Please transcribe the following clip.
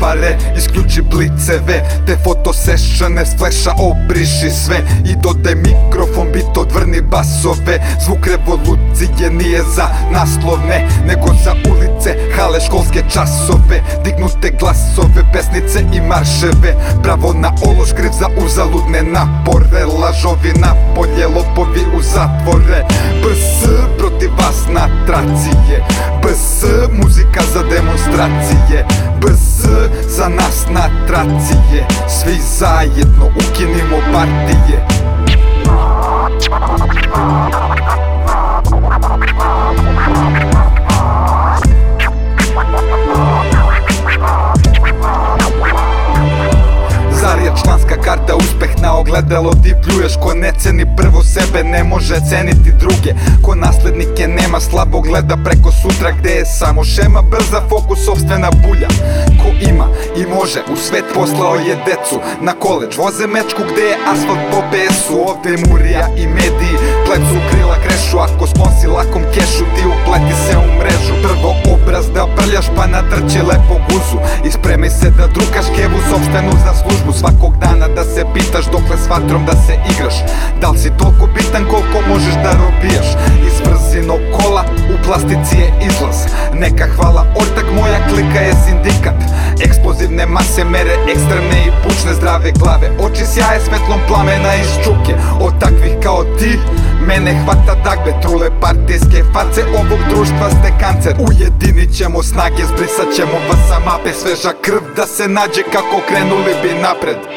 pare Isključi bliceve Te fotosešane s fleša obriši sve. I dodaj mikrofon bit odvrni basove. Zvuk revolucije nije za naslovne Nego za ulice, hale, školske časove. Dignute glasove, pesnice i marševe. Bravo na ološ, kriv za uzaludne napore. Lažovi napolje, lopovi u zatvore. BS protiv vas na tracije BS muzika za demonstracije BS za nas na tracije. Svi zajedno ukinimo partije na ogledalo Ti pljuješ ko ne ceni prvo sebe Ne može ceniti druge Ko naslednike nema slabo gleda preko sutra Gde je samo šema brza fokus sobstvena bulja Ko ima i može u svet poslao je decu Na koleđ voze mečku gde je asfalt po besu Ovde murija i mediji plecu krila krešu Ako sponsi lakom kešu ti upleti se brljaš pa natrči lepo guzu I spremaj se da drukaš kevu sobstvenu za službu Svakog dana da se pitaš dokle s vatrom da se igraš Da li si toliko bitan koliko možeš da robijaš? Iz vrzinog kola u plastici je izlaz Neka hvala ortak moja klika je sindikat Eksplozivne mase mere ekstremne i bučne zdrave glave Oči sjaje svetlom plamena iz čuke Od takvih kao ti Mene hvata dagbe, trule partijske face ovog društva ste kancer. Ujedinit ćemo snage, zbrisat ćemo vas sa mape Sveža krv da se nađe kako krenuli bi napred